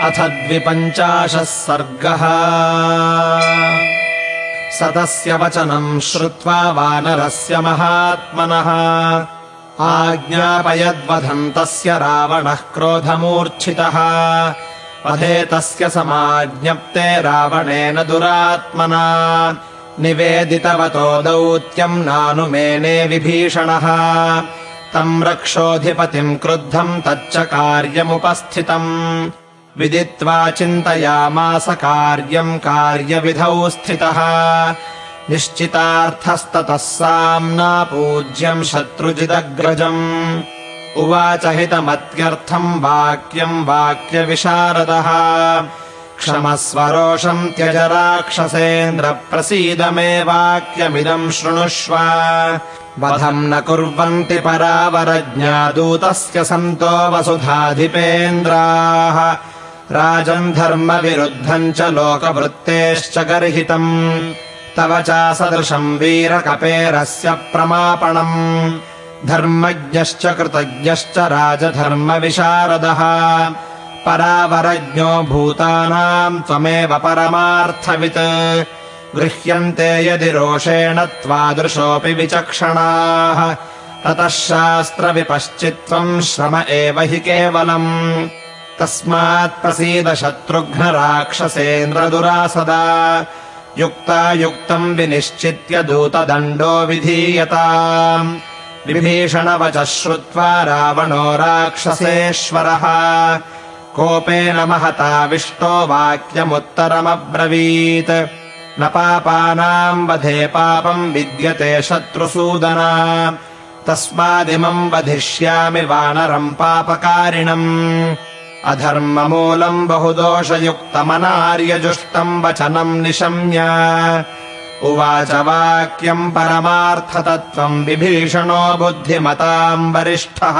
अथ द्विपञ्चाशः सर्गः। स तस्य वचनम् श्रुत्वा वानरस्य महात्मनः। आज्ञापयद्वधम् तस्य रावणः क्रोधमूर्च्छितः। वधे तस्य समाज्ञप्ते रावणेन दुरात्मना। निवेदितवतो दौत्यम् नानुमेने विभीषणः। तम् रक्षोऽधिपतिम् क्रुद्धम् तच्च कार्यमुपस्थितम् विदित्वा चिन्तयामास कार्यम् कार्यविधौ स्थितः। निश्चितार्थस्ततः साम्ना पूज्यम् शत्रुजिदग्रजम्। उवाच हितमत्यर्थम् वाक्यम् वाक्यविशारदः। क्षमस्वरोषम् त्यज राक्षसेन्द्र प्रसीद मे वाक्यमिदम् शृणुष्व। वधम् न कुर्वन्ति परावरज्ञादूतस्य सन्तो वसुधाधिपेन्द्राः राजम् धर्मविरुद्धम् च लोकवृत्तेश्च गर्हितम्। तव चासदृशम् वीरकपेरस्य प्रमापणम्। धर्मज्ञश्च कृतज्ञश्च राजधर्मविशारदः। परावरज्ञो भूतानाम् त्वमेव परमार्थवित्। गृह्यन्ते यदि रोषेण त्वादृशोऽपि विचक्षणाः। ततः शास्त्रविपश्चित्त्वम् श्रम एव हि केवलम् तस्मात्प्रसीद शत्रुघ्नराक्षसेन्द्रदुरासदा। युक्तायुक्तम् विनिश्चित्य दूतदण्डो विधीयता। विभीषणवचः श्रुत्वा रावणो राक्षसेश्वरः। कोपेन महताविष्टो वाक्यमुत्तरमब्रवीत्। न पापानाम् वधे पापम् विद्यते शत्रुसूदना। तस्मादिमम् वधिष्यामि वानरम् पापकारिणम् अधर्ममूलम् बहुदोषयुक्तमनार्यजुष्टम् वचनम् निशम्य। उवाच वाक्यम् परमार्थतत्त्वम् विभीषणो बुद्धिमताम् वरिष्ठः।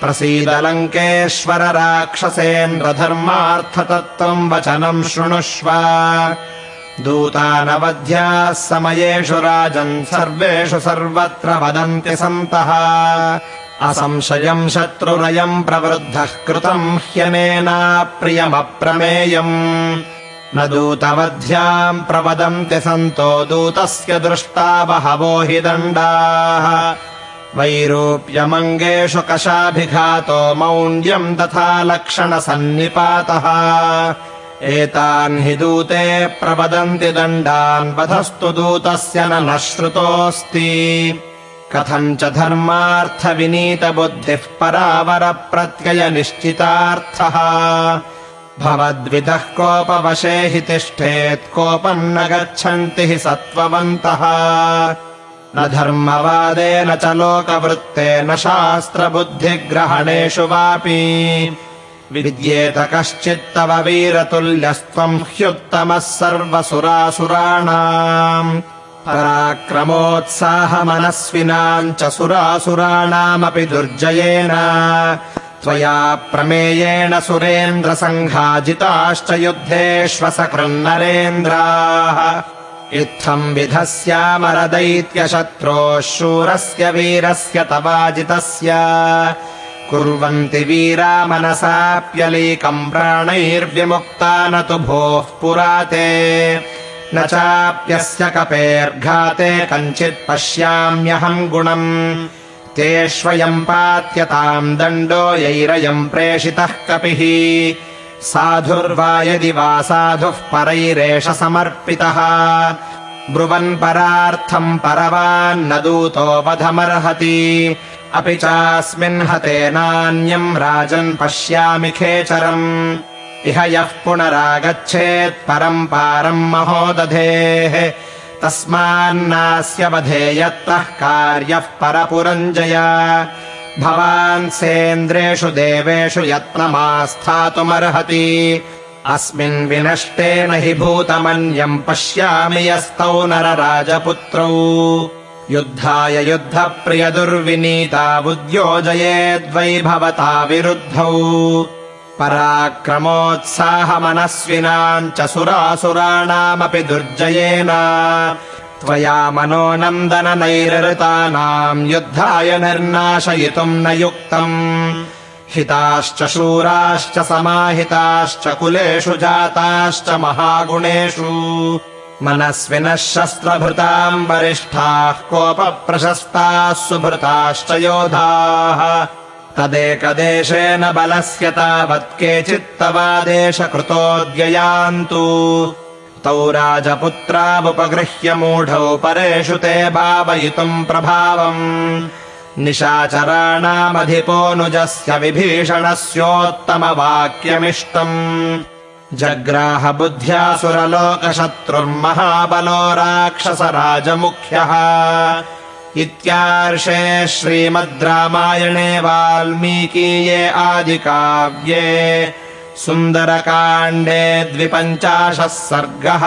प्रसीद लङ्केश्वर राक्षसेन्द्रधर्मार्थतत्त्वम् वचनम् शृणुष्व। दूतानवध्याः समयेषु राजन् सर्वेषु सर्वत्र वदन्ति सन्तः असंशयम् शत्रुरयम् प्रवृद्धः कृतम् ह्यनेनाप्रियमप्रमेयम् न दूतवध्याम् प्रवदन्ति सन्तो दूतस्य दृष्टा बहवो हि दण्डाः। वैरूप्यमङ्गेषु कषाभिघातो मौण्ड्यम् तथा लक्षणसन्निपातः। एतान् हि दूते प्रवदन्ति दण्डान् वधस्तु दूतस्य न न श्रुतोऽस्ति कथम् च धर्मार्थविनीतबुद्धिः परावरप्रत्ययनिश्चितार्थः। भवद्विदः कोपवशे हि तिष्ठेत् कोपम् न गच्छन्ति हि सत्त्ववन्तः। न धर्मवादेन च लोकवृत्तेन शास्त्रबुद्धिग्रहणेषु वापि। विद्येत कश्चित्तव वीरतुल्यस्त्वम् ह्युत्तमः सर्वसुरासुराणाम् पराक्रमोत्साहमनस्विनाम् च सुरासुराणामपि दुर्जयेन। त्वया प्रमेयेण सुरेन्द्रसङ्घाजिताश्च युद्धेष्वसकृन्नरेन्द्राः इत्थम् विधस्यामरदैत्यशत्रोः शूरस्य वीरस्य तवाजितस्य। कुर्वन्ति वीरा मनसाप्यलीकम् प्राणैर्विमुक्ता न तु भोः पुरा ते न चाप्यस्य कपेर्घाते कञ्चित् पश्याम्यहम् गुणम्। तेष्वयम् पात्यताम् दण्डो यैरयम् प्रेषितः कपिः। साधुर्वा यदि वा साधुः परैरेष समर्पितः। ब्रुवन् परार्थम् परवान्न दूतो वधमर्हति। अपि चास्मिन् हतेनान्यम् राजन् पश्यामि खेचरम् इह यः पुनरागच्छेत् परम् पारम् महोदधेः। तस्मान्नास्य वधे यत्तः कार्यः परपुरञ्जय। भवान् सेन्द्रेषु देवेषु यत्नमास्थातुमर्हति। अस्मिन् विनष्टेन हि भूतमन्यम् पश्यामि यस्तौ नरराजपुत्रौ। युद्धाय युद्धप्रियदुर्विनीता बुद्ध्योजयेद्वै भवता विरुद्धौ पराक्रमोत्साहमनस्विनाम् च सुरासुराणामपि दुर्जयेन। त्वया मनोनन्दननैरृतानाम् युद्धाय निर्नाशयितुम् न युक्तम्। हिताश्च शूराश्च समाहिताश्च कुलेषु जाताश्च महागुणेषु। मनस्विनः शस्त्रभृताम् वरिष्ठाः कोपप्रशस्ताः सुभृताश्च योधाः तदेकदेशेन बलस्य तावत् केचित्तवादेशकृतोऽद्ययान्तु तौ राजपुत्रावुपगृह्य मूढौ परेषु ते भावयितुम् प्रभावम्। निशाचराणामधिपोऽनुजस्य विभीषणस्योत्तमवाक्यमिष्टम्। जग्राहबुद्ध्यासुरलोकशत्रुर्महाबलो राक्षसराजमुख्यः इत्यार्षे श्रीमद् रामायणे वाल्मीकीये आदिकाव्ये सुन्दरकाण्डे द्विपञ्चाशः सर्गः